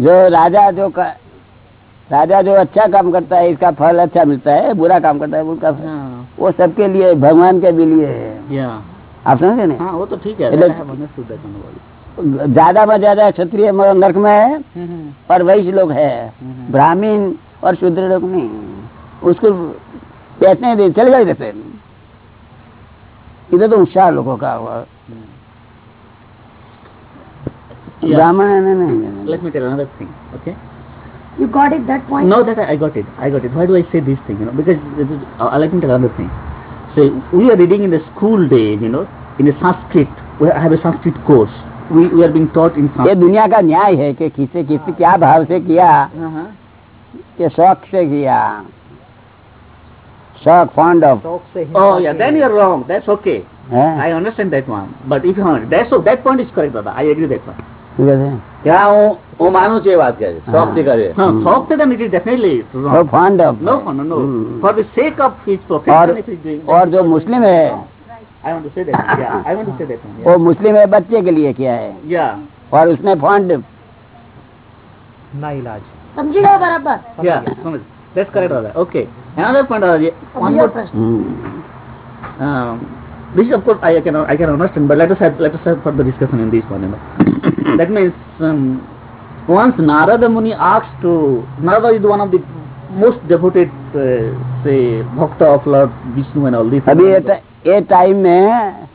जो राजा जो का, राजा जो अच्छा काम करता है इसका फल अच्छा मिलता है बुरा काम करता है बुरा हाँ। वो सबके लिए भगवान के भी लिए है। आप समझे ना हाँ, वो तो ठीक है ज़्यादा में ज़्यादा क्षत्रिय नर्क में है हम्म, हम्म। और वैश्य लोग है हम्म, ब्राह्मीण और शुद्र लोग नहीं। उसको पैसे चले गए जैसे इधर तो उत्साह लोगों का हुआ। Yeah. ब्राह्मण है नहीं, नहीं, नहीं Let me tell another thing, okay? You got it that point? No, that I, I got it. I got it. Why do I say this thing? You know, because this is, uh, let me tell another thing. So we are reading in the school days, you know, in a Sanskrit. We have a Sanskrit course. We, we are being taught in ये Sanskrit. दुनिया का न्याय है कि किसे किस क्या भाव से किया Uh-huh. कि शौक से किया शौक fond of Oh yeah, then you are wrong. That's okay. I understand that one. But if you want, that's so that point is correct, Baba. I agree that one. ત્યાં હું હું માનું છું એ વાત કે શોખ થી કરે No, talk to them. It is definitely wrong. तो fond of No, no, no. Hmm. For the sake of his और profession, if he's doing. और जो मुस्लिम है I want to say that. one. Yeah, I want to say that one. Yeah. वो मुस्लिम है बच्चे के लिए किया है Yeah. और उसने फॉन्ड સમજી ગયો બરાબર Yeah, Samaj. that's correct, Radha. Okay. Another point, Radha. One બીજો more. પ્રશ્ન Um, this is of course I can I can understand, but let us have let us have further discussion in this one. You know. that means um, once Narada Muni asked to Narada is one of the most devoted uh, say bhakta of Lord Vishnu and all this. अभी ये टा- ये time में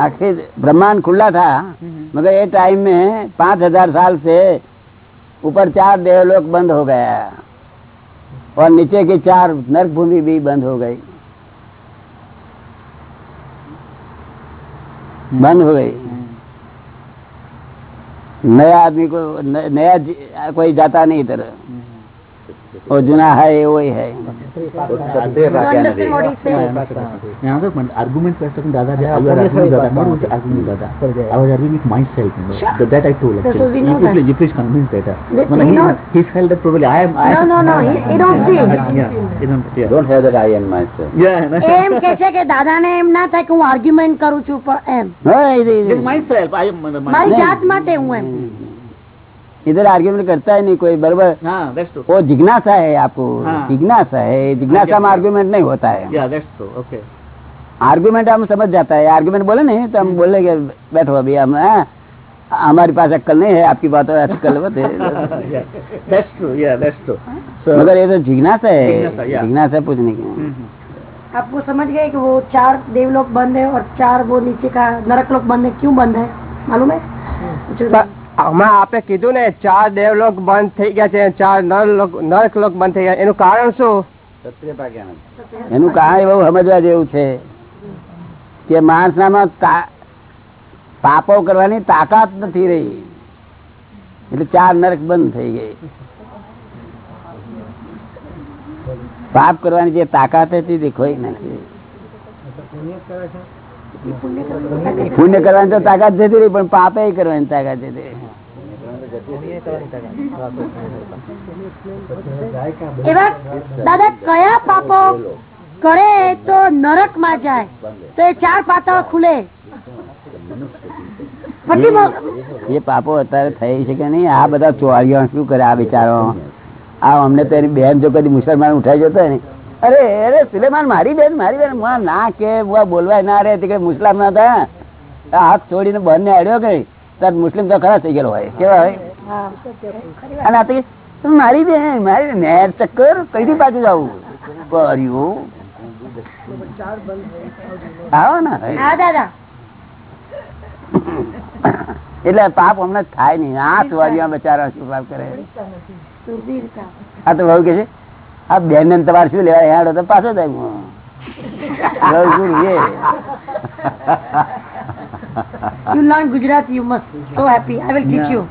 आखिर ब्रह्मांड खुला था मगर ये टाइम में पांच हजार साल से ऊपर चार देवलोक बंद हो गया और नीचे की चार नरक भूमि भी बंद हो गई बंद हो गई नया आदमी को न- नया जी- कोई जाता नहीं इधर और जुना है ये वही है સત્ય You રાખ્યા understand નથી what he's saying? Another point, argument was talking Dada, I was arguing Dada, not with arguing with Dada. I was arguing with myself, you know. Sure. That, that I told So- so we actually. know you, that. please, you please convince Dada. We- When we he, know. he felt that probably I am. I No, am no, no, he- he don't see. Yeah, he don't, yeah. Don't have that I and my Yeah, that's એમ કે છે કે દાદાને એમ ના થાય કે હું argument કરું છું પણ એમ हाँ, इधर- Just इधर myself, I am. uh, my- મારી નહીં. જાત માટે હું એમ इधर आर्ग्यूमेंट करता है नहीं कोई बराबर। हाँ, वो जिज्ञासा है आपको। हाँ। जिज्ञासा है जिज्ञासा में आर्ग्यूमेंट नहीं होता है. आर्ग्यूमेंट हम समझ जाता है। आर्ग्यूमेंट बोले नहीं तो हम बोले कि बैठो अभी हम हाँ, हमारे पास अक्कल नहीं है आपकी बात में अक्कल मत है। मगर ये तो जिज्ञासा है। जिज्ञासा, या। पूछने की। Mhm. आप वो समझ गए कि वो चार देवलोक बंद है और चार वो नीचे का नरक लोक बंद है? क्यों बंद है? मालूम है? હમણાં આપે કીધું ને, ચાર દેવલોક બંધ થઈ ગયા છે, ચાર નર્ક લોક બંધ થઈ ગયા. એનું કારણ શું? એનું કારણ એવું સમજવા જેવું છે કે માણસનામાં પાપો કરવાની તાકાત નથી રહી. એટલે ચાર નરક બંધ થઈ ગઈ. પાપ કરવાની જે તાકાત હતી તે ખોઈ નાખી પુણ્ય કરવાની તો તાકાત જતી રહી પણ પાપે કરવાની તાકાત જતી રહી. એવા દાદા કયા પાપો કરે તો નરકમાં જાય તો એ ચાર પાતા ખુલે એ પાપો અત્યારે થઈ છે કે નહીં. આ બધા ચોરીઓ શું કરે આ બિચારો આ અમને તો એની બેન જો કદી મુસલમાન ઉઠાઈ જતો હોય ને અરે અરે સુલેમાન મારી બેન મારી બેન ના કે બોલવાય ના રે કે મુસ્લિમ ના હતા. હાથ છોડીને બંધ ને અડ્યો કે તાર મુસ્લિમ તો ખરા થઈ ગયેલો હોય. કેવા હોય? અને આ મારી બેન મારી બેન. નેર ચક્કર કઈ બાજુ જવું? કર્યું આવો ને. દાદા. એટલે પાપ હમણાં થાય નહીં. આ ચોરીઓ બચારા શું પાપ કરે? આ તો બહુ કે છે? આ બેન ને તમારે શું લેવા હેડો તો પાછો થાય You learn Gujarati, you must. So happy. I will teach you.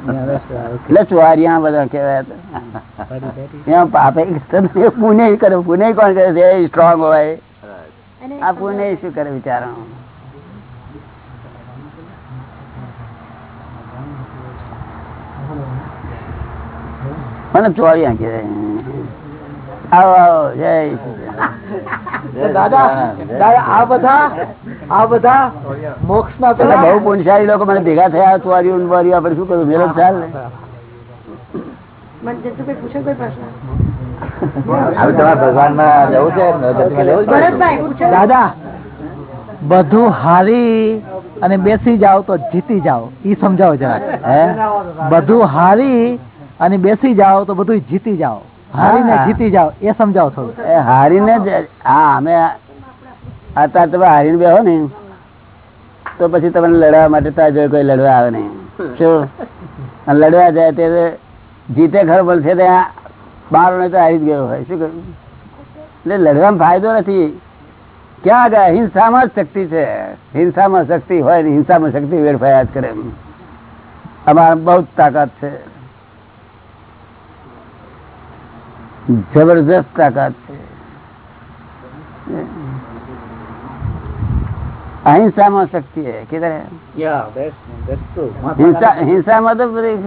એટલે ચોરિયા બધા કહેવાય પાપે પુણ્ય કરે. પુણ્ય કોણ કરે છે? સ્ટ્રોંગ હોય. આ પુણ્ય શું કરે બિચારો? મને ચોરિયા કહેવાય. આવો આવો જય દાદા દાદા આ બધા આ બધા મોક્ષ ના એટલે બહુ પુણ્યશાળી લોકો મને ભેગા થયા ચોર્યું ને બોર્યું આપણે શું કરું મેળો ચાલ ને. દાદા બધું હારી અને બેસી જાઓ તો જીતી જાઓ. ઈ સમજાવો જરા. હે? બધું હારી અને બેસી જાઓ તો બધું જીતી જાઓ. હારીને જીતી જાઓ એ સમજાવો થોડું. એ હારીને જ હા અમે અત્યારે તમે હારીને બેહો ને. તો પછી તમને લડવા માટે ત્યાં જો કોઈ લડવા આવે નહીં. શું? લડવા જાય તે જીતે ખર છે ત્યાં બાર ને તો હારી જ ગયો હોય. શું કહ્યું એટલે લડવામાં ફાયદો નથી. ક્યાં ગયા હિંસામાં જ શક્તિ છે. હિંસામાં શક્તિ હોય ને હિંસામાં શક્તિ વેડફાયા જ કરે અમારા બહુ જ તાકાત છે. જબરજસ્ત તાકાત છે. અહિંસામાં શક્તિ છે. કિધર હે? હિંસા હિંસામાં તો બધી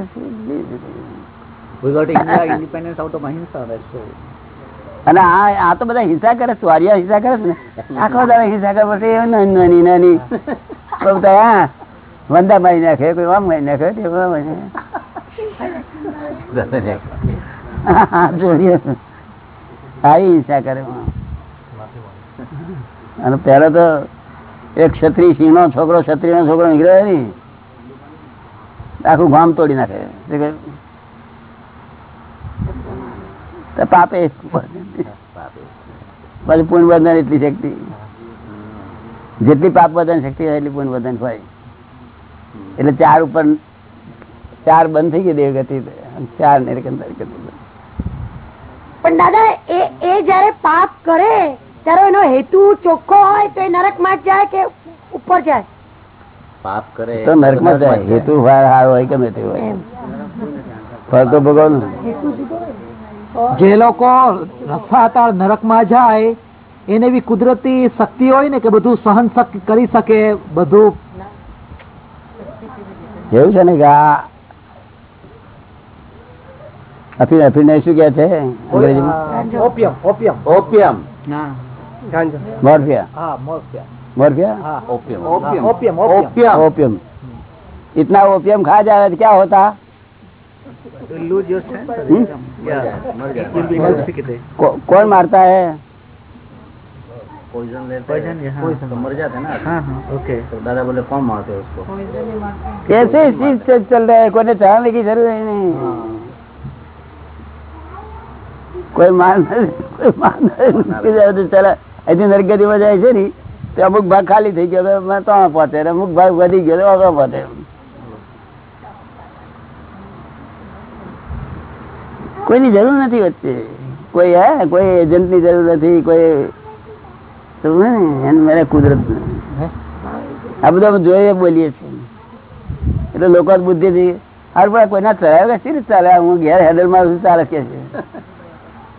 We got India independence out of Ahimsa. That's true. અને આ તો બધા હિંસા કરે સ્વારિયા હિંસા કરે ને? આખો દાદા હિંસા કરે પછી નાની નાની બધા હા વંદા મારી નાખે કોઈ આમ મારી નાખે આવી હિંસા કરે તો એક ક્ષત્રિય સિંહ નો છોકરો ક્ષત્રિય નો છોકરો નીકળ્યો ને, આખું ગામ તોડી નાખે. પાપે પછી પુણ્ય બંધન એટલી શક્તિ. જેટલી પાપ વધન શક્તિ હોય એટલી પુણ્ય વર્ધન હોય. એટલે ચાર ઉપર, ચાર બંધ થઈ ગઈ દેવગતિ ચાર નિરકંદર ગતિ. પણ દાદા એ એ જયારે પાપ કરે ત્યારે એનો હેતુ ચોખ્ખો હોય તો એ નરકમાં જાય કે ઉપર જાય? પાપ કરે તો નરકમાં જાય. હેતુ સારો હોય ગમે તે હોય? ભગવાન. જે લોકો રસાતાળ નરકમાં જાય એને બી કુદરતી શક્તિ હોય ને કે બધું સહન કરી શકે બધું. એવું છે ને કે આ અફીણ અફીણ શું કે છે અંગ્રેજીમાં ઓપિયમ ઓપિયમ ઓપિયમ ગાંજા મોરફિયા હા morphia morphia opium opium opium opium opium इतना ओपियम खा जाए तो क्या होता You lose your sense. or Hmm? income. Yeah. You'll be intoxicated. को, कौन मारता है पॉइजन लेते Poison, yeah, हाँ. तो मर जाते हैं ना हाँ हाँ okay. तो दादा बोले कौन मारते हैं उसको कैसे चीज से चल रहा है कोई चलाने की जरूरत ही नहीं કોઈ માન નથી કોઈ અહીંથી નરગતિમાં જાય છે ને તે અમુક ભાગ ખાલી થઈ ગયો તો મેં પહોંચે અમુક ભાગ વધી ગયો તો આગળ પહોંચે. કોઈની જરૂર નથી વચ્ચે. કોઈ હે કોઈ એજન્ટની જરૂર નથી કોઈ સમજે ને એને મારે કુદરત આ બધું અમે જોઈએ બોલીએ છીએ. એટલે લોકો બુદ્ધિ થી હારું પણ કોઈના ચલાવે કે સી ચાલે? હું ઘેર હેડલ મારું ચાલે કે છે?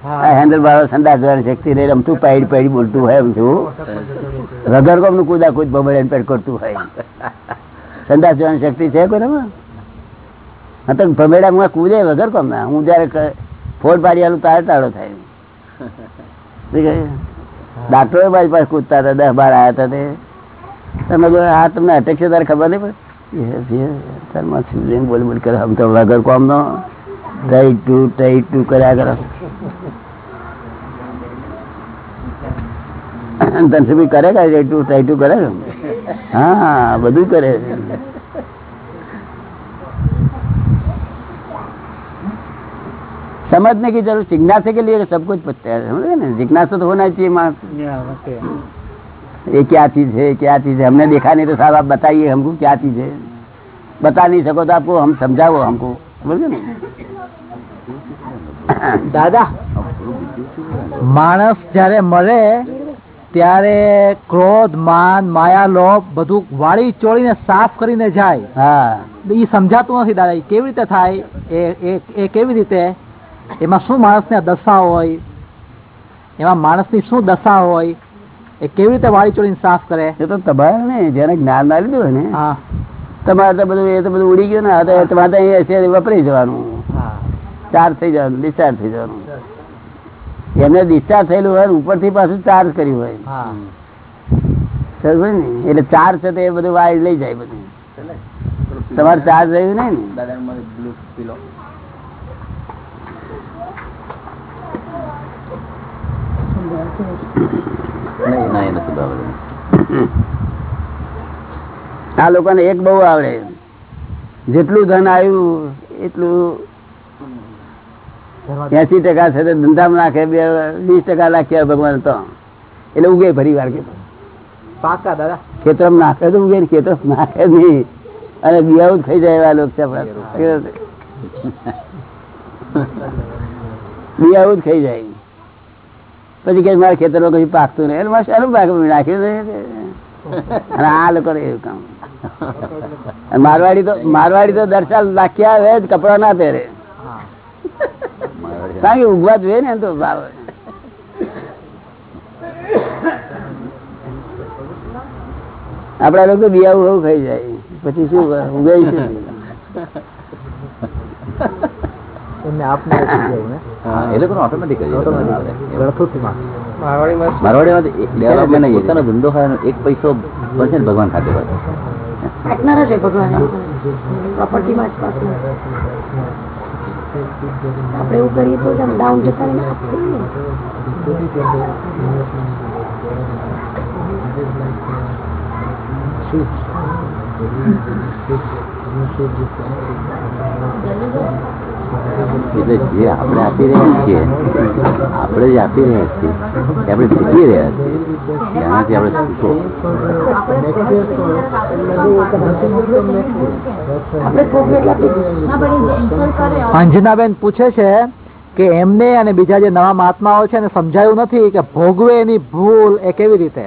હેન્ડલ વાળો સંદાસ જવાની શક્તિ રહી રમતું પાઈડ પાઈડ બોલતું હોય એમ છું. વગર કોમનું કુદા કુદ બબડે પેડ કરતું હોય સંદાસ જવાની શક્તિ છે કોઈનામાં હા, તો ભમેડા હું કૂદે વગર કોમ ના હું જયારે ફોડ પાડી આલું તારે તાળો થાય ડાક્ટરો મારી પાસે કૂદતા હતા, દસ બાર આવ્યા હતા તે. તમે આ તમને અટેક છે તારે ખબર નહીં પડે? બોલ બોલ કરે, આમ તો વગર કોમ નો ટાઈ ટુ, ટાઈટ ટુ કર્યા કરો. ધનસુભી કરે કે ટાઈ ટુ ટાઈ ટુ કરે કે? હા બધું કરે समझने की जरूरत जिज्ञासा के लिए सब कुछ पता है समझे ना जिज्ञासा तो होना चाहिए माँ Yeah, okay. ये क्या चीज है क्या चीज है हमने देखा नहीं तो साहब आप बताइए हमको क्या चीज है बता नहीं सको तो आपको हम समझाओ हमको बोलिए ना દાદા માણસ જયારે મરે ત્યારે ક્રોધ માન માયા લોભ બધું વાળી ચોળીને સાફ કરીને જાય. હા. એ સમજાતું નથી દાદા એ કેવી રીતે થાય? એ કેવી રીતે? એમાં શું માણસને દશા હોય? એમાં માણસની શું દશા હોય? એ કેવી રીતે વાળી ચોળીને સાફ કરે? એ તો તમારે ને જેને જ્ઞાન ના લીધું હોય ને હા. તમારે તો બધું એ તો બધું ઉડી ગયું ને તમારે તો અહીં વપરાઈ જવાનું. હા. ચાર્જ થઈ જવાનું ડિસ્ચાર્જ થઈ જવાનું. એમને ડિસ્ચાર્જ થયેલું હોય ઉપરથી પાછું ચાર્જ કર્યું હોય. સમજ ને? એટલે ચાર્જ છે તો એ બધું વાયર લઈ જાય બધું. તમારે ચાર્જ રહ્યું નહીં ને? આ લોકોને એક બહુ આવડે. જેટલું ધન આવ્યું એટલું એસી ટકા છે ધંધામાં નાખે બે વીસ ટકા નાખ્યા ભગવાન તો. એટલે ઉગે ફરી વાર કે. પાકા દાદા. ખેતર નાખે તો ઉગે ખેતર નાખે નહીં. અને બિયાવું ખાઈ જાય એવા લોકો બિયાવું જ ખાઈ જાય. પછી કે મારા ખેતરમાં કઈ પાકતું નહીં. એટલે મારે શાનું પાક નાખ્યું અને આ લોકો એવું કામ. મારવાડી તો મારવાડી તો દર્શાલ નાખ્યા આવે જ કપડા ના પહેરે. કારણ કે ઉગવા જોઈએ ને એમ તો ભાવ. આપડા લોકો બિયાવું એવું ખાઈ જાય. પછી શું આપને એ ઓટોમેટિક મારવાડીમાં મારવાડીમાં તો એક પોતાનો ધંધો પૈસો બચે ને ભગવાન ખાતે ભગવાન. પ્રોપર્ટીમાં જ આપણે એવું કરીએ તો જ આમ ડાઉન જતા રહીને થઈએ ને. એટલે જે આપણે આપી રહ્યા છીએ, આપણે જે આપી રહ્યા છીએ, એ આપણે શીખી રહ્યા છીએ. એનાથી આપણે શીખો અંજનાબેન પૂછે છે કે એમને અને બીજા જે નવા મહાત્માઓ છે એને સમજાયું નથી કે ભોગવે એની ભૂલ એ કેવી રીતે?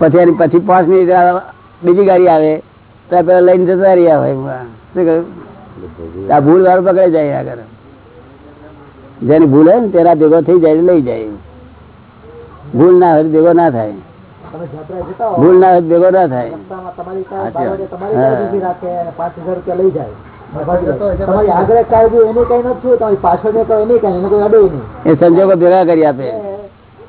પછી એની પછી પાંચ મિનિટ બીજી ગાડી આવે ત્યાં પેલા લઈને જતા રહ્યા હોય શું કહ્યું? આ ભૂલ વાળું પકડે જાય આગળ જેની ભૂલ હોય ને તેના ભેગો થઈ જાય લઈ જાય ભૂલ ના હોય ભેગો ના થાય. ભૂલ ના હોય ભેગો ના થાય. એ સંજોગો ભેગા કરી આપે.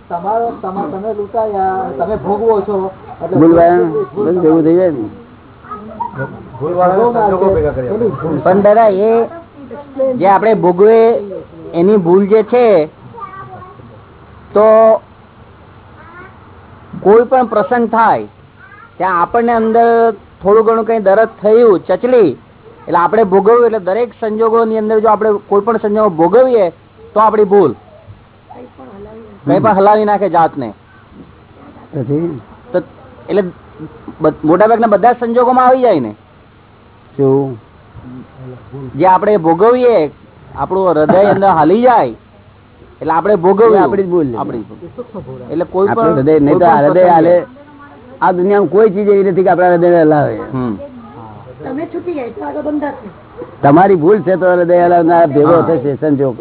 તમારો તમે લૂંટાયા તમે ભોગવો છો. એટલે ભૂલવાળા થઈ જાય ને. એની ભૂલ. પણ દાદા એ જે આપણે ભોગવે એની ભૂલ જે છે તો કોઈ પણ પ્રસંગ થાય ત્યાં આપણને અંદર થોડું ઘણું કઈ દરદ થયું ચચલી એટલે આપણે ભોગવ્યું એટલે દરેક સંજોગોની અંદર જો આપણે કોઈ પણ સંજોગો ભોગવીએ તો આપણી ભૂલ. કઈ પણ હલાવી નાખે જાતને. એટલે મોટા ભાગના બધા સંજોગોમાં આવી જાય ને. જે આપણે ભોગવીએ આપણું હૃદય અંદર હાલી જાય એટલે આપણે ભોગવીએ. આપણી જ ભૂલ. આપણી એટલે કોઈ પણ હૃદય નહીં તો હૃદય હાલે. આ દુનિયામાં કોઈ ચીજ એવી નથી કે આપણા હૃદય હલાવે. તમારી ભૂલ છે તો હૃદય હલાવનાર ભેગો થશે સંજોગ.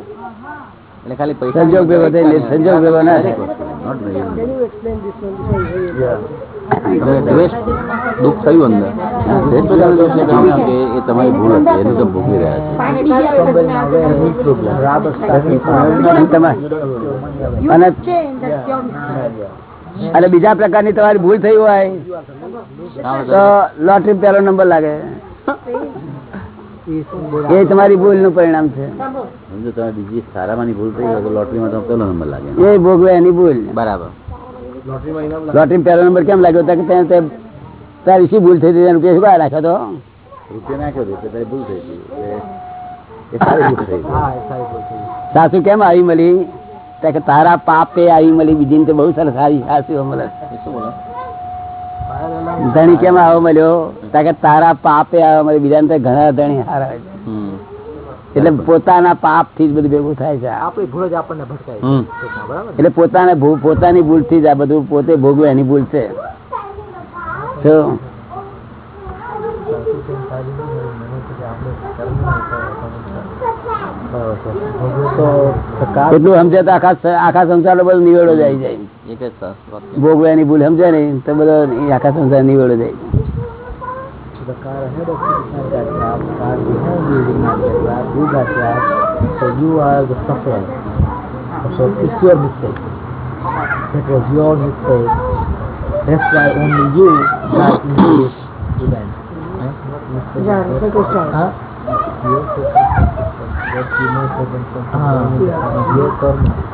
એટલે ખાલી પૈસા સંજોગ ભેગો થઈ સંજોગ ભેગો ના દુઃખ થયું અંદર. એ તમારી ભૂલ હતી એનું તો ભોગવી રહ્યા છે. બીજા અને અને બીજા પ્રકારની તમારી ભૂલ થઈ હોય તો લોટરી પહેલો નંબર લાગે. એ તમારી ભૂલનું પરિણામ છે. સમજો તમે બીજી સારામાંની ભૂલ થઈ હોય લોટરીમાં તો પેલો નંબર લાગે. એ ભોગવે એની ભૂલ. બરાબર. લોટરી પહેલો નંબર કેમ લાગ્યો તો કે તે- તે તારી શી ભૂલ થઈ હતી? રૂપિયા શું કાઢ નાખ્યો તો. રૂપિયા નાખ્યો હતો તારી ભૂલ થઈ હતી. સાસુ કેમ આવી મળી? તારા પાપે આવી મળી બીજી તો બહુ સરસ આવી સાસુ મળે શું બોલો? ધણી કેમ આવો મળ્યો. કે તારા પાપે આવા મળ્યો. બીજા ઘણા ધણી હારા. એટલે પોતાના પાપથી જ બધું ભેગું થાય છે. આપણી ભૂલ જ આપણને ભટકાય એટલે પોતાને પોતાની ભૂલથી જ આ બધું પોતે ભોગવે એની ભૂલ છે. શું? એટલું સમજે તો આખા આખા સંસાર બધું નિવેડો જાય જાય ભોગવે એની ભૂલ સમજે ને તો બધો આખા સંસાર નિવેડો જાય your karma.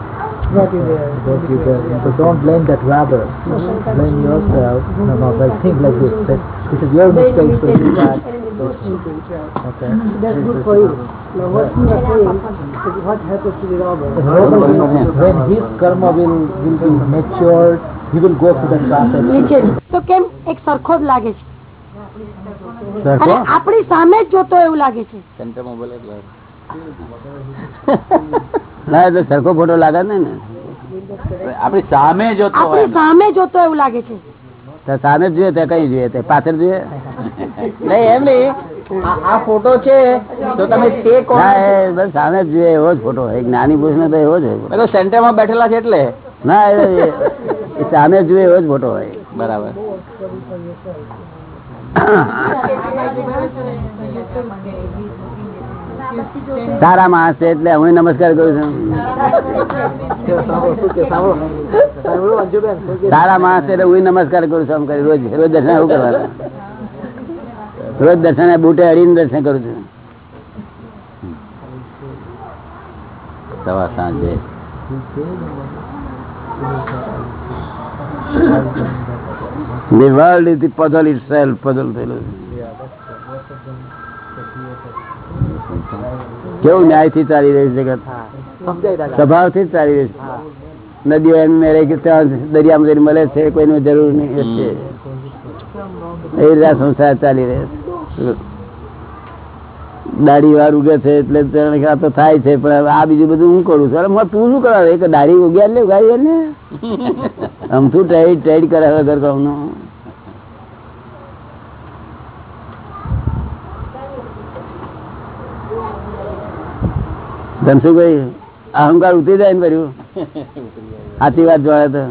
What you get. So don't blame that rabber. Blame yourself. No, no, but think like this. That this is your mistake, so you that. Okay. That's good for you. Now what you are saying is what happens to the robber. When his karma will will be matured, he will go to the process. તો કેમ એક સરખો જ લાગે છે? અને આપણી સામે જ જોતો એવું લાગે છે સેન્ટરમાં બોલે એટલે ના એટલે તો સરખો ફોટો લાગે ને ને. આપણી સામે જોતો હોય સામે જોતો એવું લાગે છે. સામે જ જોઈએ તે કઈ જોઈએ? તે પાછળ જોઈએ? નહીં એમ નહીં. આ- ફોટો છે તો તમે તે કોણ? બસ સામે જ જોઈએ એવો જ ફોટો હોય. જ્ઞાની પુરુષ નો તો એવો જ હોય. તો તો સેન્ટરમાં બેઠેલા છે એટલે? ના એ- સામે જ જોઈએ એવો જ ફોટો હોય. બરાબર. સારા માણસ છે એટલે હું નમસ્કાર કરું છું. સારા માણસ એટલે હું નમસ્કાર કરું છું કરી. રોજ રોજ દર્શન એવું કરવાનું? રોજ દર્શન બુટે અડીને દર્શન કરું છું. સવાર સાંજે. The world is the puzzle itself, puzzle થયેલું છે. કેવું ન્યાયથી ચાલી રહ્યું જગત? સ્વભાવથી જ ચાલી રહ્યું છે. નદીઓ એમ મેળે કે ત્યાં દરિયામાં જઈને મળે છે કોઈની જરૂર નહીં એ છે. એ રીતે સંસાર ચાલી રહ્યો છે. દાઢી વાર ઉગે છે એટલે આ તો થાય છે પણ આ બીજું બધું હું કરું છું. અરે હું તું શું કરાવે? એક દાઢી ઉગ્યા લે ઉગાડી ને આમ શું ટેડ ટેડ કરાવે ઘર કામનું ધનસુભાઈ અહંકાર ઉતરી જાય ને કર્યું સાચી વાત જોડે તો.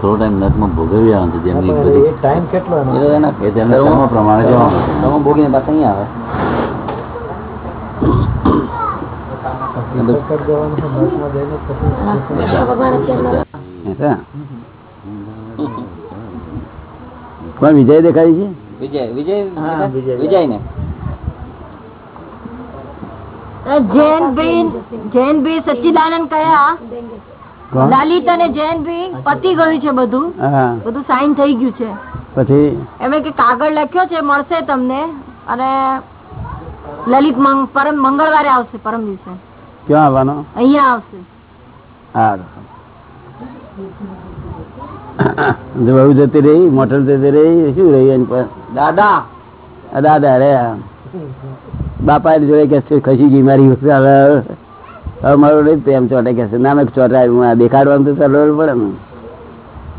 થોડો ટાઈમ નર્કમાં ભોગવી આવવાનું છે જેમની એ ટાઈમ કેટલો પ્રમાણે જવાનું. ભોગીને પાછા આવે. કોણ વિજય દેખાય છે? વિજય વિજય વિજય ને જૈન ભીન સચ્ચિદાનંદ કયા? લલિત અને જૈન ભી પતી ગયું છે બધું. બધું સાઈન થઈ ગયું છે. પછી? એમે કે કાગળ લખ્યો છે મળશે તમને. અને લલિત પરમ મંગળવારે આવશે પરમ દિવસે. ક્યાં આવવાનો? અહીંયા આવશે. જતી રહી મોટર જતી રહી શું રહી એની પર દાદા. દાદા રે બાપા એની જોડે કે છે, ખસી ગઈ મારી હવે હવે મારો નહીં પ્રેમ ચોટે કે છે નાનક ચોટા ચોટાય. હું દેખાડવાનું તો ચાલવું પડે ને.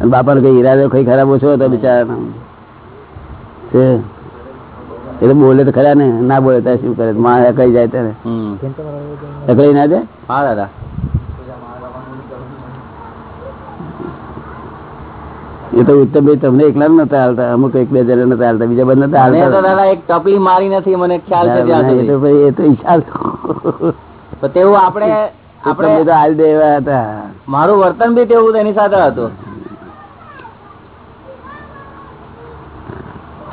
બાપાને કઈ ઈરાદો કઈ ખરાબ ઓછો હતો બિચારા છે એટલે બોલે તો ખરા ને. ના બોલે તો શું કરે? માં કઈ જાય ત્યારે. અકળી ના જાય હા દાદા. એ તો ઉત્તમભાઈ તમને એકલા નતા હાલતા. અમુક એક બે જણા નતા હાલતા. બીજા બધા નતા હાલતા. દાદા એક ટપલી મારી નથી. મને ખ્યાલ છે ત્યાં સુધી તો ભાઈ એ તો ઈશાર તો તેવું આપણે આપણે તો હાલ દેવા હતા. મારું વર્તન બી તેવું તેની સાથે હતું.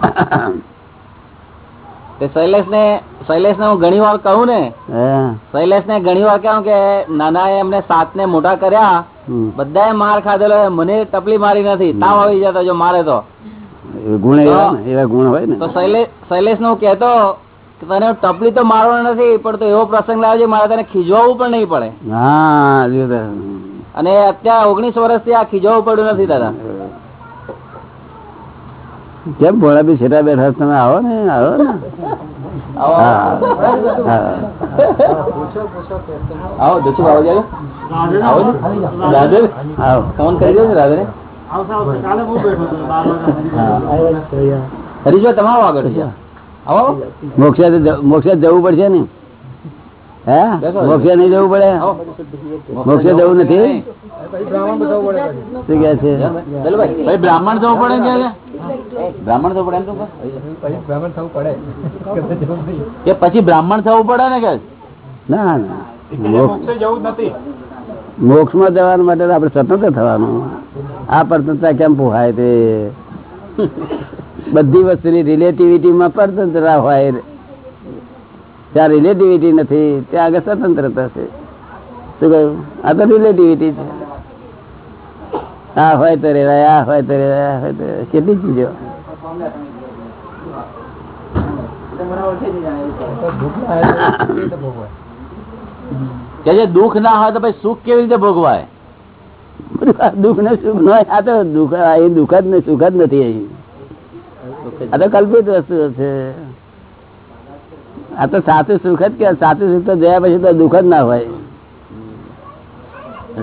તે શૈલેષ ને શૈલેષ ને હું ઘણી વાર કહું ને. શૈલેષ ને ઘણી વાર કહું કે નાના એ સાત ને મોટા કર્યા બધા માર ખાધેલો મને ટપલી મારી નથી તાવ આવી જતો જો મારે તો ગુણ એવા ગુણ હોય ને તો શૈલેષનું કેતો તને ટપલી તો મારવાનો નથી પણ તો એવો પ્રસંગ લાવે છે મારે તને ખીજવાવું પણ નહીં પડે. અને અત્યારે ઓગણીસ વર્ષથી આ ખીજવાવું પડ્યું નથી દાદા કેમ ભોળા બી છેટા બેઠા તમે આવો ને આવો ને. આવો. હા. હા. આવો દસુ આવો જાય આવો ને? આવો ફોન કરી દો ને? દાદા ને તમારો આગળ. આવો આવો. મોક્ષે મોક્ષે જવું પડશે ને. હે. મોક્ષે નહીં જવું પડે. મોક્ષે જવું નથી? શું કે છે? દલુભાઈ, ભાઈ. બ્રાહ્મણ થવું પડે એમ તો બ્રાહ્મણ થવું પડે? કે પછી બ્રાહ્મણ થવું પડે ને કે? ના ના. મોક્ષમાં જવા માટે આપડે સ્વતંત્ર થવાનું. આ પરતંત્રતા કેમ પોહાય તે? બધી વસ્તુની રિલેટિવિટી માં પરતંત્રતા હોય. ત્યાં રિલેટિવિટી નથી ત્યાં આગળ સ્વતંત્રતા છે. શું કહ્યું? આ તો રિલેટિવિટી છે. આ હોય તો રેવાય, આ હોય તો રેવાય, આ હોય તો કેટલી ચીજો દુઃખ ના હોય તો પછી સુખ કેવી રીતે ભોગવાય? દુઃખ ને સુખ ન હોય. આ તો દુઃખ અહીં દુઃખ જ ને, સુખ જ નથી અહીં. આ તો કલ્પિત વસ્તુ છે. આ તો સાચું સુખ જ કે સાચું સુખ તો ગયા પછી તો દુઃખ જ ના હોય.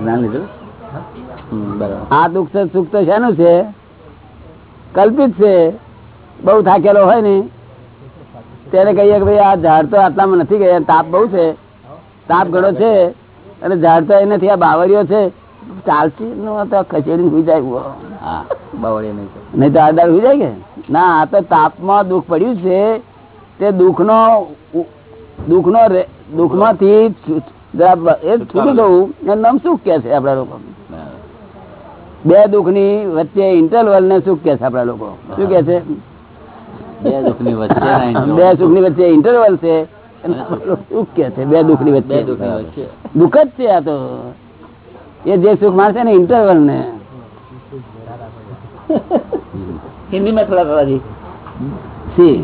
ના લીધું? આ દુઃખ તો સુખ તો શેનું છે? કલ્પિત છે. બહુ થાકેલો હોય ને ત્યારે કહીએ કે ભાઈ આ ઝાડ તો આટલામાં નથી ગયા તાપ બહુ છે. તાપ ઘણો છે અને ઝાડ તો એ નથી આ બાવળીઓ છે. ચાલતી નો તો ખસેડીને સુઈ જાય હા બાવળીએ નહીં. નહીં તો આધાર હોઈ જાય કે? ના આ તો તાપમાં દુઃખ પડ્યું છે. તે દુઃખનો દુઃખનો દુઃખમાંથી નામ સુખ કે આપડા લોકો? બે દુઃખની વચ્ચે ઇન્ટરવલ ને સુખ કે છે આપડા લોકો? શું કે છે? બે સુખની વચ્ચે ઇન્ટરવલ છે. સુખ કે છે? બે દુઃખની વચ્ચે. દુઃખ જ છે આ તો. એ જે સુખ માણશે ને ઇન્ટરવલ ને હિન્દી માં થોડા સી.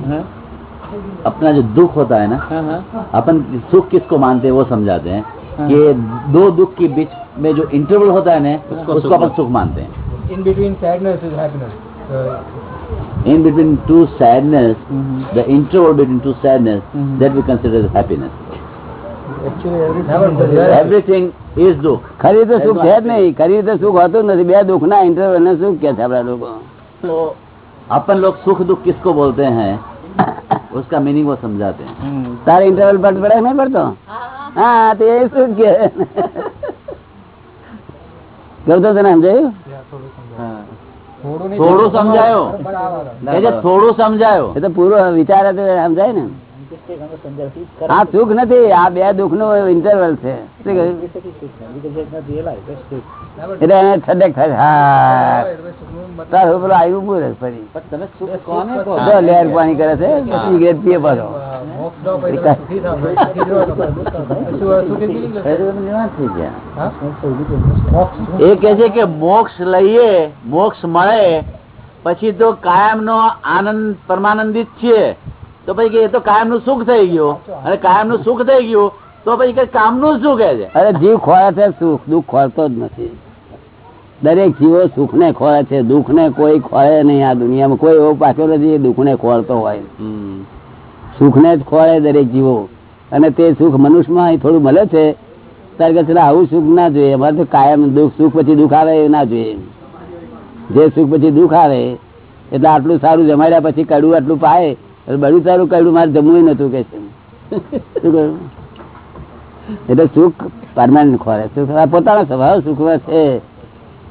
अपना जो दुख होता है ना हाँ हाँ अपन सुख किसको मानते हैं वो समझाते हैं कि दो दुख के बीच में जो इंटरवल होता है ना उसको अपन सुख मानते हैं In between sadness is happiness. in between two sadness the interval between two sadness that we consider as happiness Actually, everything is there. everything is dukh ખરી રીતે સુખ છે જ નહીં ખરી રીતે સુખ હોતું જ નથી બે દુઃખ ના ઇન્ટરવલ ને સુખ કે છે આપડા લોકો तो अपन लोग सुख दुख किसको बोलते हैं उसका मीनिंग वो समझाते हैं તારે ઇન્ટરવલ પર પડે નહીં પડતો હા તો એ સુખ કે કેવું તો તને સમજાયું થોડું સમજાયો કે જે થોડું સમજાયો એ તો પૂરો વિચાર હતો એ સમજાય ને આ સુખ નથી આ બે દુઃખનું ઇન્ટરવલ છે ફરી. પણ તમે સુખ કોને કહો? જો પાણી કરે છે? સિગરેટ પીએ પાછો. એ કે છે કે મોક્ષ લઈએ મોક્ષ મળે પછી તો કાયમ નો આનંદ પરમાનંદિત છીએ. તો પછી કે એ તો કાયમનું સુખ થઈ ગયું. અને કાયમનું સુખ થઈ ગયું તો પછી કે કામનું શું કે છે? અરે જીવ ખોળે છે સુખ દુઃખ ખોળતો જ નથી. દરેક જીવો સુખ ને ખોળે છે દુઃખ ને કોઈ ખોળે નહીં આ દુનિયામાં. કોઈ એવો પાછો નથી દુઃખ ને ખોળતો હોય. સુખ ને જ ખોળે દરેક જીવો. અને તે સુખ મનુષ્યમાં અહીં થોડું મળે છે. ત્યારે કે આવું સુખ ના જોઈએ. અમારે તો કાયમ દુઃખ સુખ પછી દુઃખ આવે એ ના જોઈએ. જે સુખ પછી દુઃખ આવે એટલે આટલું સારું જમાડ્યા પછી કડવું આટલું પાય બડું સારું કર્યું મારે જમવું નતું કે શું કહ્યું? એટલે સુખ પરમાનન્ટ ખોરે સુખ આ પોતાનો સ્વભાવ સુખ છે.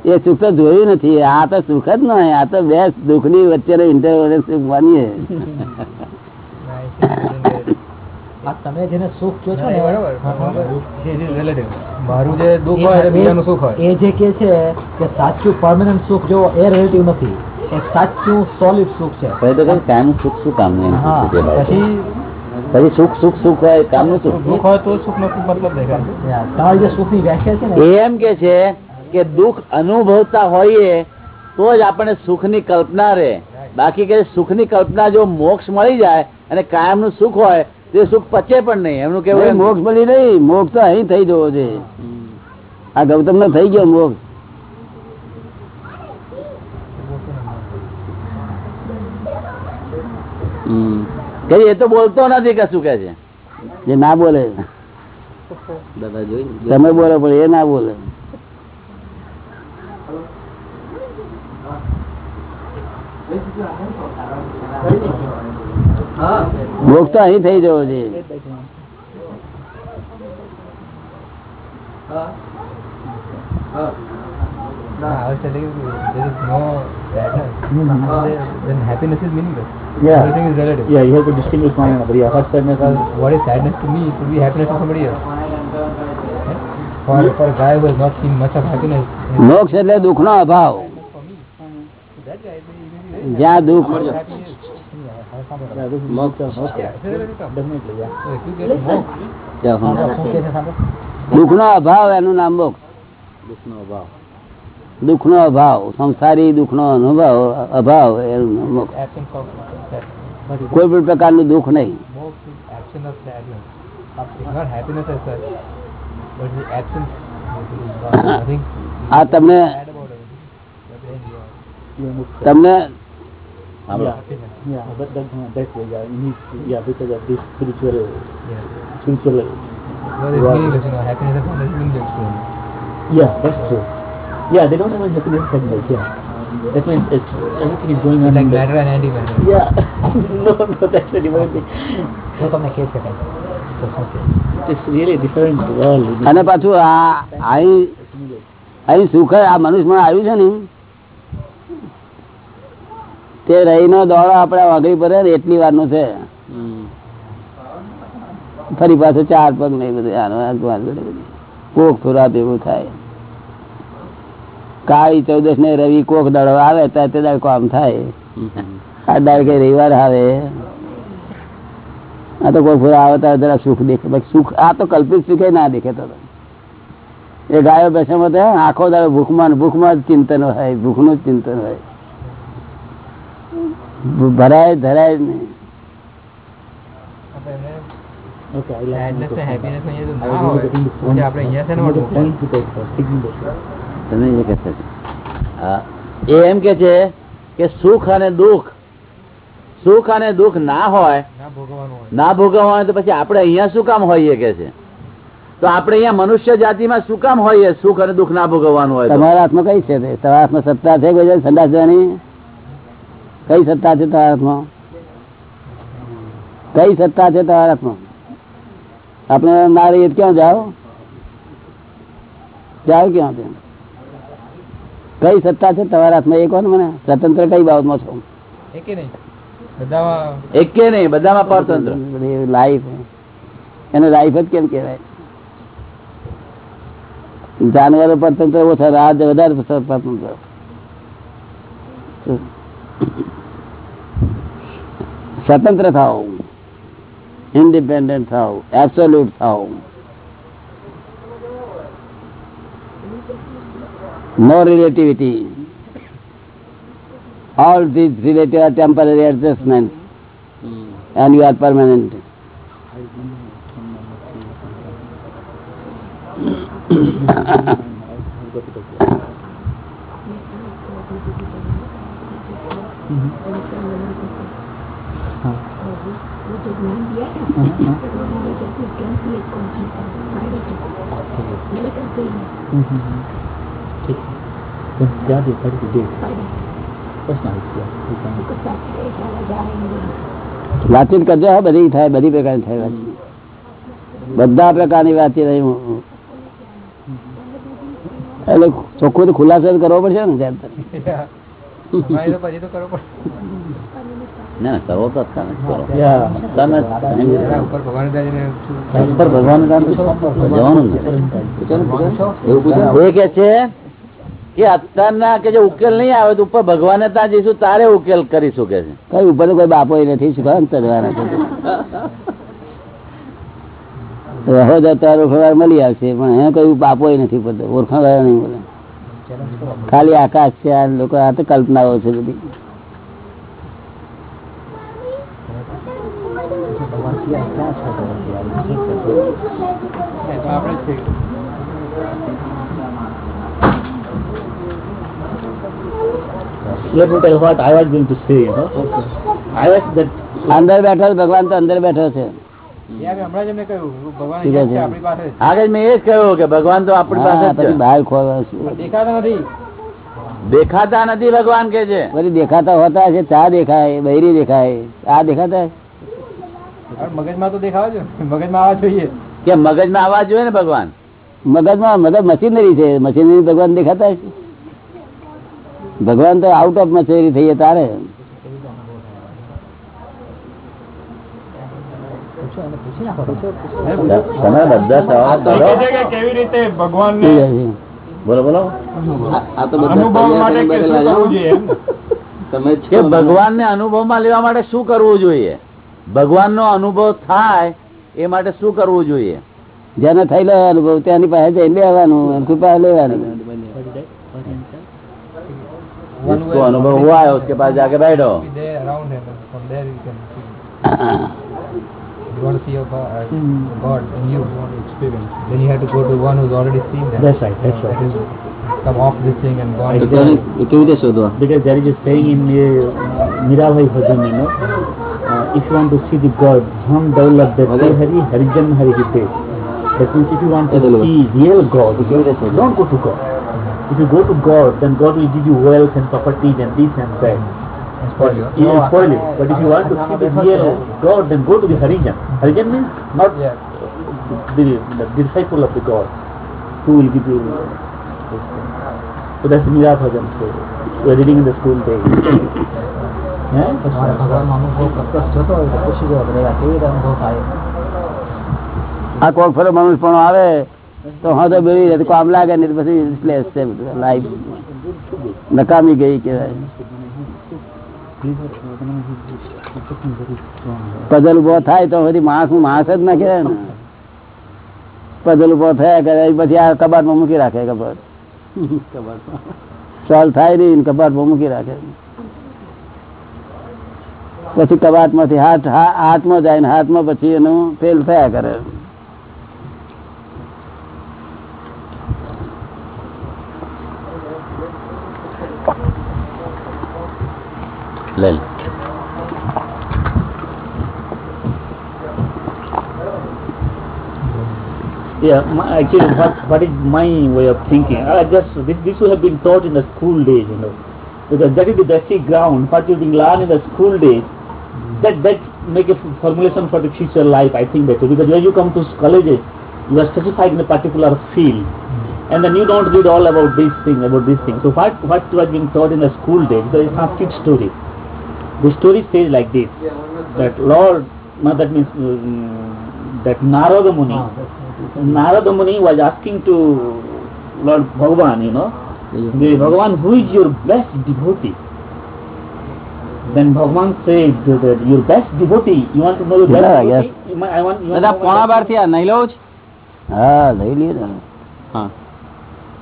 એ સુખ તો જોયું નથી. આ તો સુખ જ નહીં આ તો બે દુઃખની વચ્ચેનો ઇન્ટરવ્યુ સુખ માનીએ. તમે જેને સુખ કહો છો ને મારું જે દુઃખ હોય બીજાનું સુખ હોય. એ જે કે છે કે સાચું પરમાનન્ટ સુખ જો એ રિલેટિવ નથી એ સાચું સોલિડ સુખ છે. પછી તો કઈ કાયમ સુખ શું કામનું પછી પછી સુખ સુખ સુખ હોય કામનું સુખ? દુઃખ હોય તો સુખ નો મતલબ દેખાય? તમારી જે સુખની વ્યાખ્યા છે ને? એમ કે છે કે દુઃખ અનુભવતા હોઈએ તો જ આપણે સુખની કલ્પના રહે. બાકી કે સુખની કલ્પના જો મોક્ષ મળી જાય અને કાયમનું સુખ હોય તે સુખ પચે પણ નહીં. એમનું કેવું મોક્ષ મળી નહીં. મોક્ષ તો અહીં થઈ જવો છે આ ગૌતમ ને થઈ ગયો મોક્ષ હમ. કે એ તો બોલતો નથી કશું કે છે? જે ના બોલે. તમે બોલો પણ એ ના બોલે. ભોગ તો અહીં થઈ જવો છે. I was telling you, there is no sadness. Mm-hmm. There, Then happiness is meaningless. Yeah. Everything is relative. Yeah, you have to distinguish one another. Yeah, what sadness is. what is sadness to me could be happiness to somebody else. For, for a guy who has not seen much of happiness, મોક્ષ એટલે દુઃખ નો અભાવ જ્યાં દુઃખ દુઃખ નો અભાવ એનું નામ મોક્ષ દુઃખ નો અભાવ સંસારી દુઃખ નો અનુભવ અભાવ એનું મોક્ષ absence of sadness. કોઈ પણ પ્રકારનું દુઃખ નહીં આ તમને. તમને uh, them. yeah, that's true. Yeah, they don't even have to be segments, yeah. That means it's, everything is going on. Like matter and antimatter. Yeah. no, no, that's a different thing. It's really different world. અને પાછું આ અહીં અહીં સુખ આ મનુષ્યમાં આવ્યું છે ને તે રહીનો દોડો આપણે વાઘરી પર એટલી વારનો છે ફરી પાછું ચાર પગ નહીં બધું કોક થોડા ભેગું થાય કાળી ચૌદશ ને રવિ કોક દાડો આવે તે દાડકો આમ થાય. આ દાડકે રવિવાર આવે. આ તો કોઈ ફૂરા આવે ત્યારે જરા સુખ દેખે. બાકી સુખ આ તો કલ્પિત સુખે ના દેખે તો એ ગાયો બેસામાં મતે આખો દાડો ભૂખમાં ભૂખમાં જ ચિંતન હોય ભૂખનું જ ચિંતન હોય. ભરાય ધરાય નહીં. આપણે અહીંયા છે ને તમે એ. હા. એ એમ કે છે કે સુખ અને દુઃખ સુખ અને દુઃખ ના હોય ના ભોગવવાનું હોય. ભોગવવા હોય તો પછી આપણે અહીંયા શું કામ હોઈએ કે છે? તો આપણે અહીંયા મનુષ્ય જાતિમાં શું કામ હોઈએ? સુખ અને દુઃખ ના ભોગવવાનું હોય તમારા હાથમાં કઈ છે? તમારા હાથમાં સત્તા છે કોઈ સંદાસ જવાની? કઈ સત્તા છે તમારા હાથમાં? કઈ સત્તા છે તમારા હાથમાં? આપણે ના રહીએ ક્યાં જાઓ? જાઓ ક્યાં તે કઈ સત્તા છે? તમારા હાથમાં એ કોણ મને? સ્વતંત્ર કઈ બાબતમાં છો? એકે નહીં. બધામાં એકે નહીં બધામાં પરતંત્ર. લાઈફ એને લાઈફ જ કેમ કેવાય જાનવરો પરતંત્ર ઓછા રાજ વધારે પરતંત્ર. સ્વતંત્ર થાવ ઇન્ડિપેન્ડન્ટ થાવ એબ્સોલ્યુટ થાવ no relativity. All these relative are temporary adjustments. Hmm. And you are permanent mm-hmm. Take, then that is, that is the date. That's nice, yeah. We can- વાતચીત કરજો હા બધી થાય બધી પ્રકારની થાય વાતચીત. બધા પ્રકારની વાતચીત અહીં એટલે ચોખ્ખું તો ખુલાસો તો કરવો પડશે ને જ્યારે અમારે તો પછી તો કરવો પડે ના ના કરવો તો તમે જ કરો Yeah. તમે જ એના ઉપર ભગવાન દાદાજીને શું ઉપર ભગવાન કામ તો જવાનું ને એવું પૂછો? એ કે છે? કે અત્યારના કે જે ઉકેલ નહીં આવે તો ઉપર ભગવાને ત્યાં જઈશું, તારે ઉકેલ કરીશું કે છે? કઈ ઉપર કોઈ બાપો નથી શું રહો જતા રોખડવાર મળી આવશે, પણ અહીંયા કયું બાપો નથી પડતો ઓળખાણવાળા નહીં બોલે. ખાલી આકાશ છે, આ લોકો આ તો કલ્પનાઓ છે બધી. આપણે you know. I was that અંદર બેઠો ભગવાન તો અંદર બેઠો છે. ભગવાન. આગળ મેં એ જ કહ્યું કે તો આપણી પાસે બહાર દેખાતા નથી. દેખાતા નથી ભગવાન કે છે? પછી દેખાતા હોતા છે ચા દેખાય બૈરી દેખાય આ દેખાતા મગજમાં તો દેખાવા છે મગજમાં આવવા જોઈએ. કે મગજમાં આવવા જોઈએ ને ભગવાન? મગજમાં મગજ મશીનરી છે મશીનરી ભગવાન દેખાતા છે ભગવાન તો આઉટ ઓફ મશીનરી થઈએ તારે. ભગવાન ઠીક છે. બોલો બોલો. અનુભવ માટે કે શું કરવું જોઈએ? એમ ને? અનુભવમાં લેવા માટે શું કરવું જોઈએ? ભગવાન નો અનુભવ થાય એ માટે શું કરવું જોઈએ? જેને થયેલો અનુભવ ત્યાંની પાસે જઈ લેવાનું કૃપા લેવાની. उसको अनुभव हुआ है उसके पास जाके बैठो If you want to see the God, don't develop the Hari Harijan Hari Hite. That means if you want to see real God, don't go to God. If you go to God, then God will give you wealth and properties and this and that. But He will spoil it. But if you want to see the real God, then go to the Harijan. Harijan means not yeah the, the disciple of the God who will give you this thing. So that's Mira Bhajan. So we are reading in the school day. yeah? ભગવાનનો અનુભવ પ્રત્યક્ષ થતો હોય તો પૂછી જવા પડે આ કેવી રીતે અનુભવ થાય આ કોક ફરો માણસ પણ આવે તો હા તો બેરી રહે કામ લાગે ને પછી યુઝલેસ છે લાઈફ નકામી ગઈ કહેવાય. પઝલ ઊભો થાય તો પછી માણસનું માણસ જ ના કહેવાય ને. પઝલ ઊભો થયા કરે પછી આ કબાટમાં મૂકી રાખે કબાટ. સોલ્વ થાય ને કબાટમાં મૂકી રાખે. પછી કબાટમાંથી હાથ હાથમાં જાય ને હાથમાં પછી એનું ફેલ થયા કરે. Yeah, my, actually, what, what is my way of thinking? I just this this would have been taught in the school days, you know, because that is the basic ground. What you been learned in the school days, that that make a formulation for the future life. I think better because when you come to colleges, you are specified in a particular field, and then you don't read all about this thing, about this thing. So what what was being taught in the school days? Because it's not fit story. The story says like this: that Lord, no, that means um, that Narada Muni. Narada Muni was asking to Lord Bhagavan, you know, the Bhagavan, who is your best devotee? Then Bhagavan said that your best devotee, you want to know your Yeah, best yes. devotee? You I want, you want to know બાર થયા નહીં લઉં જ હા લઈ લઈએ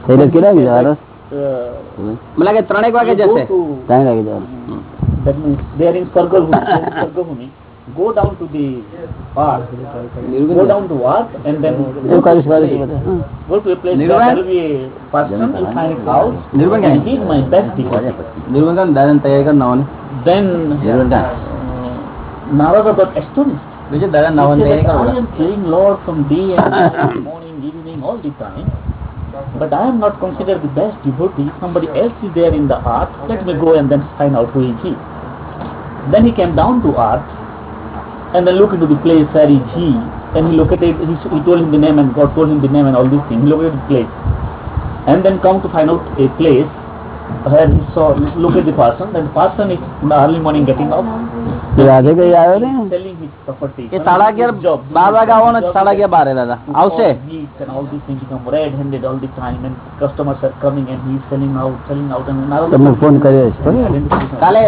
કેટલા વાગે જવાનું Uh, મને લાગે ત્રણેક વાગે જશે ત્રણ વાગે જવાનું that means they are in Sargavumi. Go down to the path, go down to earth and then go, to a place where there will be a person, you find a house and he is my best devotee. Nirvangan Dharan Tayakar Navan. Then Nirvangan. Uh, Narada got astonished. Vijay Dharan Navan Tayakar. I am praying Lord from day and night, morning, evening, all the time. But I am not considered the best devotee. Somebody else is there in the heart. Let me go and then find out who is he. Then he came down to earth and then look into the place where is he. And he located, he, he told him the name and God told him the name and all these things. He located the place. And then come to find out a place where he saw, look at the person. Then the person is in the early morning getting up. એ રાધે કઈ આવ્યો ને. એ સાડા અગિયાર બાર વાગે આવવાનો સાડા અગિયાર બારે દાદા આવશે Meats and all these things become red-handed all the time, and customers are coming and he's selling out, selling out, and now તમને ફોન કર્યો છે? કાલે.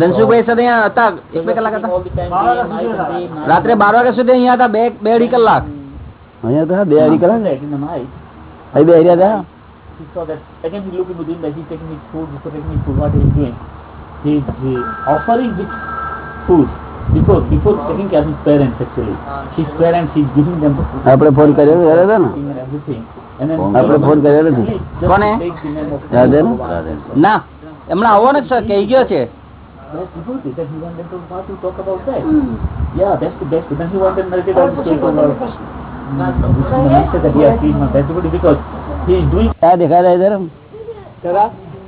ધનસુખભાઈ સાથે અહીંયા હતા એક બે કલાક હતા and and and. રાત્રે બાર વાગ્યા સુધી અહીંયા હતા બે બે અઢી કલાક અહીંયા તો હા, બે અઢી કલાક અહીં બે હરિયા હતા he saw that again he looked within that he's taking his food, he's taking his food. What he's doing? He's uh, offering his food Before, before taking care of his parents actually. His parents, he's giving them the food આપણે phone કર્યો હતો ને and everything. And then આપણે phone કર્યો નથી કોને? the Radhe ના એમણે આવવાનો જ સર કહી ગયો છે That's devoted, that he wanted to, want to talk about that. Yeah, that's the best. Then he wanted to narrate all the story to our He said that yes, he's my best devotee because he क्या दिखा रहा है इधर हम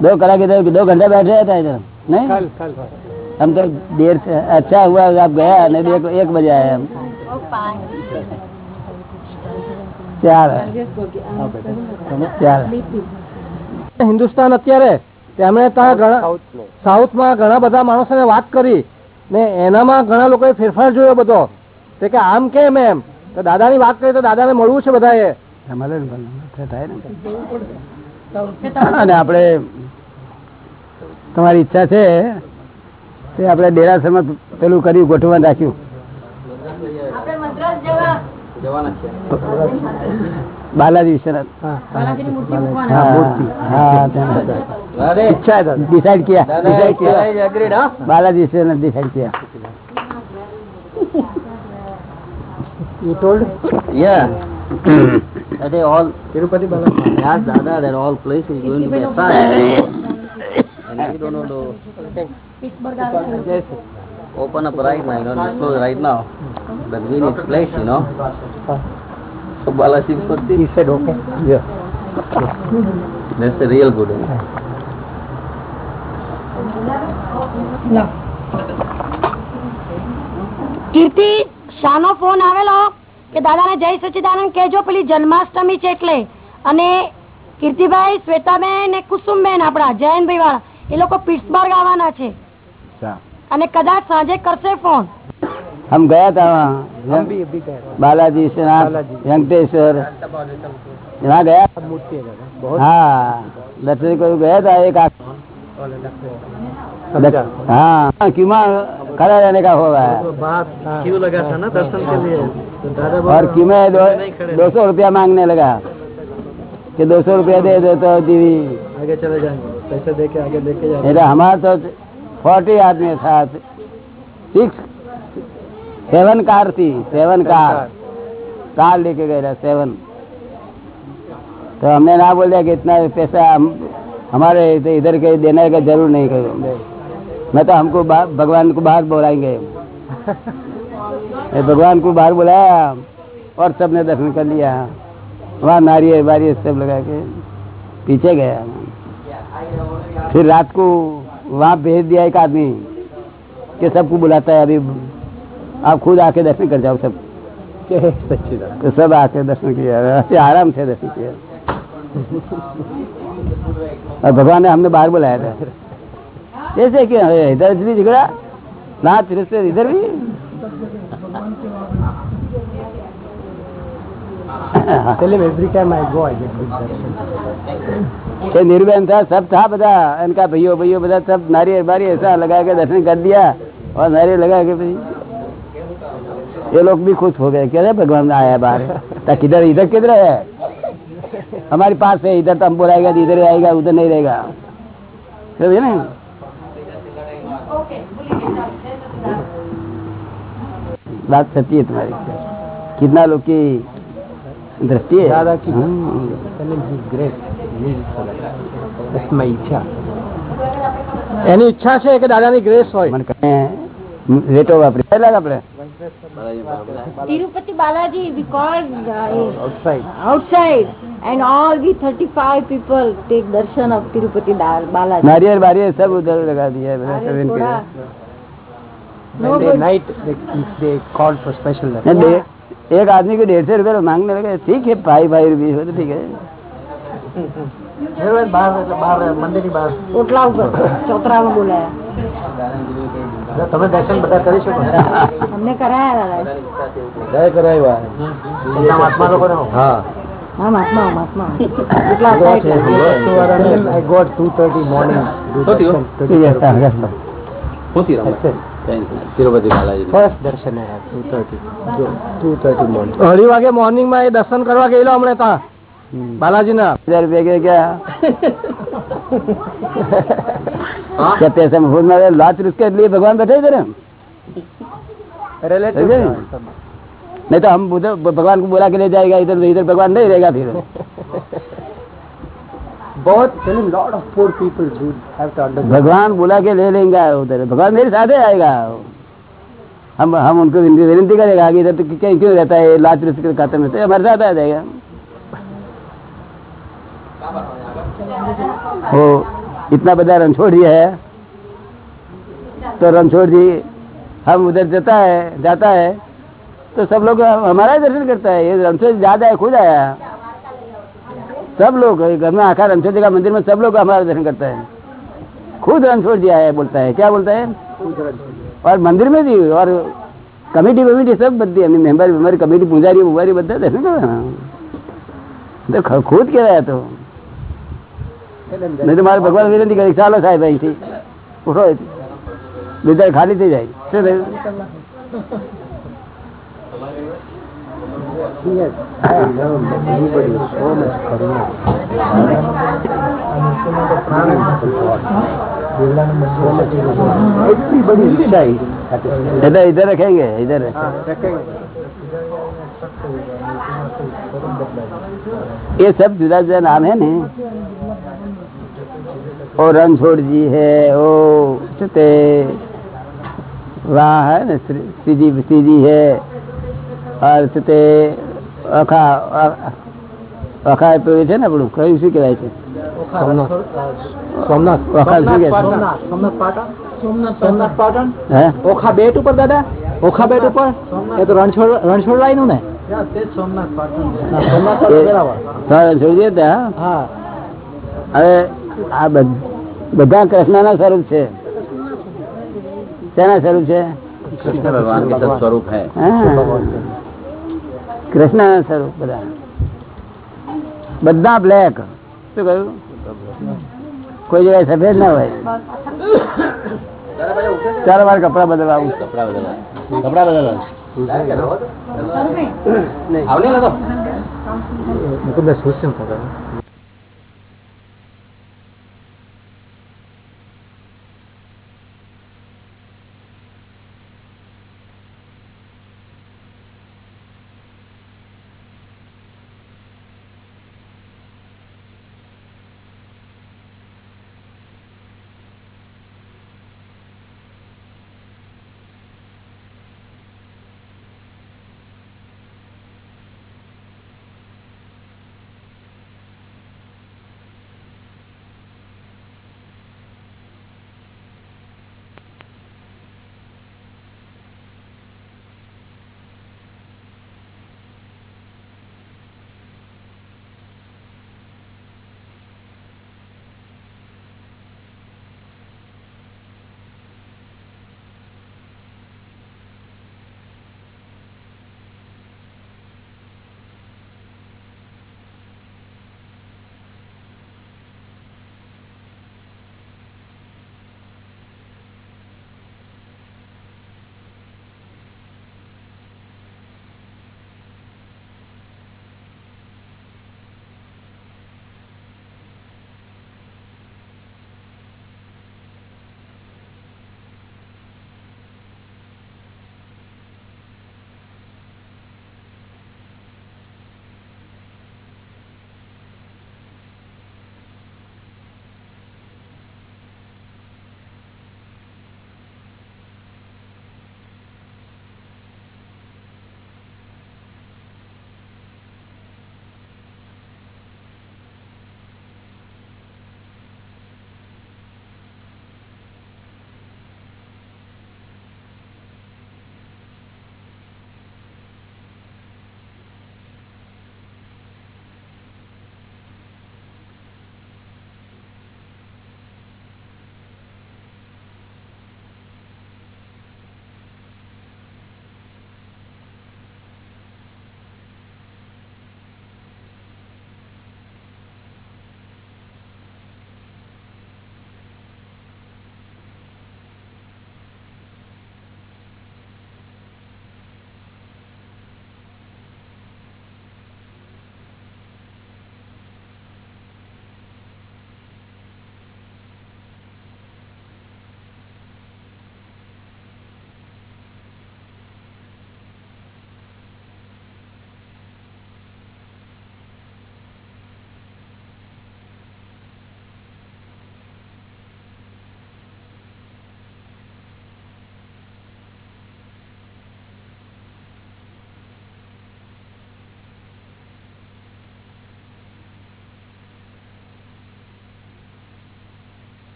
दो करा के इधर दो घंटा बैठे रहता है इधर नहीं हम तो देर से अच्छा हुआ आप गया नहीं तो एक, एक बजे आए हम चार चार હિન્દુસ્તાન અત્યારે તેમણે ત્યાં ઘણા સાઉથમાં ઘણા બધા માણસોને વાત કરી ને એનામાં ઘણા લોકોએ ફેરફાર જોયો બધો તે કે આમ કેમ એમ તો દાદાની વાત કરી તો દાદાને મળવું છે બધાએ અને આપણે તમારી ઈચ્છા છે તે આપણે ડેરાસરમાં પેલું કર્યું ગોઠવણ રાખ્યું. બાલાજી વિશ્વનાથ. ડિસાઈડ કિયા ડિસાઈડ કિયા બાલાજી વિશ્વનાથ ડિસાઈડ કિયા You told? Yeah. That they all Tirupati Balaji. Yes, Dada, that all place is going to be assigned. and we don't know to Pittsburgh open up right now, you know, close right now. But we need place, you know. So Balaji this. He said okay. Yeah. That's the real good. No. Kirti શાનો phone આવેલો કે દાદા દાદાને જય સચિદાનંદ કેજો પેલી જન્માષ્ટમી છે એટલે. અને કીર્તિભાઈ શ્વેતાબેન ને કુસુમબેન આપણા જયંતભાઈ વાળા એ લોકો પિટ્સબર્ગ આવવાના છે. અને કદાચ સાંજે કરશે ફોન. હમ ગયા હતા બાલાજી વેંકટેશ્વર. એમાં ગયા? હા. દર્શન કર્યું ગયા હતા એક हाँ कीमा खड़ा रहने का होगा। तो क्यों लगा था ना दर्शन के लिए? तो और कीमे दो सौ रुपया मांगने लगा। कि दो सौ रुपया दे दो तो दीदी आगे चले जाएँगे। पैसे दे के आगे लेके जाएँगे। तो हमारा तो फोर्टी आदमी था। सिक्स सेवन कार थी। Seven car. कार। लेके गए रहा सेवन। तो हमने ना बोल दिया कि इतना पैसा हम हमारे इधर के देने का ज़रूर नहीं करो मैं तो हमको भगवान को बाहर बुलाएँगे। भगवान को बाहर बुलाया, और सबने दर्शन कर लिया। वहाँ नारियल वारिय सब लगा के पीछे गया। फिर रात को वहाँ भेज दिया एक आदमी, कि सबको बुलाता है अभी। आप खुद आके दर्शन कर जाओ सब। तो सब आके दर्शन किया। आराम से दर्शन किया। और भगवान ने हमने बाहर बुलाया था। जैसे कि अरे इधर भी झगड़ा ना फिर से इधर भी. ये था सब था बता इनका भैयो भैयो बता सब नारियल बारी ऐसा लगा के दर्शन कर दिया और नारियल लगा के ये लोग भी खुश हो गए कह रहे भगवान आया बाहर तो किधर इधर किधर है? हमारे पास है इधर तो हम बोलाएगा इधर आएगा उधर नहीं रहेगा। समझे ना? बात सच्ची है तुम्हारी कितना लोग की दृष्टि है दादा की हम्म। Tell him he's great. He needs it. That's my इच्छा. એની ઈચ્છા છે કે દાદાની ગ્રેસ હોય મને કહે રેટો વાપરી પહેલા આપણે Tirupati Balaji we called uh, Outside. outside and all we 35 people take darshan of tirupati Dal- balaji नारियल बारियल सब उधर लगा दिया है, अरे सब इनके। थोड़ा no And they good night they, they called for special darshan. नहीं, डे- एक आदमी को डेढ़ सौ रुपये मांगने लगे ठीक है भाई भाई रुपये हो तो ठीक है બહાર એટલે બહાર મંદિરની બહાર ઓટલા ઉપર ચોતરામાં બોલાયા તમે દર્શન બધા કરી શકો? અમને કરાયા કરાવ્યા. હા. મોર્નિંગમાં દર્શન કરવા ગયેલો હમણાં ત્યાં बालाजी ना हज़ार रुपया के क्या? क्या पैसे में भूल में लाच उसके लिए भगवान बैठे इधर नहीं तो हम भगवान को बुला के ले जाएगा इधर इधर भगवान नहीं रहेगा फिर। बहुत लॉट ऑफ़ पोर पीपल भगवान बुला के ले लेंगे उधर। भगवान मेरे साथ ही आएगा। हम हम उनको विनती करेगा आगे इधर तो क्यों रहता है लाच रिस्क खाते में तो हमारे साथ आ जाएगा। वो इतना बड़ा रणछोड़ जी है तो रणछोड़ जी हम उधर जाता है जाता है तो सब लोग हमारा ही दर्शन करता है ये रणछोड़ जी ज्यादा है खुद आया सब लोग घर में आखा रणछोड़ जी का मंदिर में सब लोग हमारा दर्शन करता है खुद रणछोड़ जी आया है, बोलता है क्या बोलता है और मंदिर में भी और कमेटी वमेटी सब बदली हमने मेंबर हमारी कमेटी पुजारी पुजारी બધા દર્શન કરવાના તો ખ- ખુદ કહેવાય તો નહીં તો મારે ભગવાન વિનંતી કરી ચાલો સાહેબ અહીંથી ઉઠો બીજા ખાલી થઈ જાય શું થયું Yes, I love everybody so much karuna. So much everybody is shy. That is इधर इधर रखेंगे इधर ये सब जुदा जुदा नाम है ने ओ रणछोड़ जी है ओ ते वहाँ है ना श्री- श्रीजी श्रीजी है और તે અખા અખા પેલું છે ને આપણું કયું શું કહેવાય છે સોમનાથ સોમનાથ અખા શું કહે છે સોમનાથ પાટણ સોમનાથ પાટણ હે ઓખા બેટ ઉપર દાદા ઓખા બેટ ઉપર એ તો રણછોડ રણછોડ લાઈન ને સોમનાથ પાટણ સોમનાથ પાટણ બરાબર હા, છોડી દે હા હા હવે આ બધા કૃષ્ણ ના સ્વરૂપ છે. શેના સ્વરૂપ છે? કૃષ્ણ ના સ્વરૂપ બધા. બધા બ્લેક. શું કહ્યું? કોઈ જગ્યાએ સફેદ ના હોય. ચાર વાર કપડા બદલવા કપડા બદલવા. કપડા બદલવા. આવડે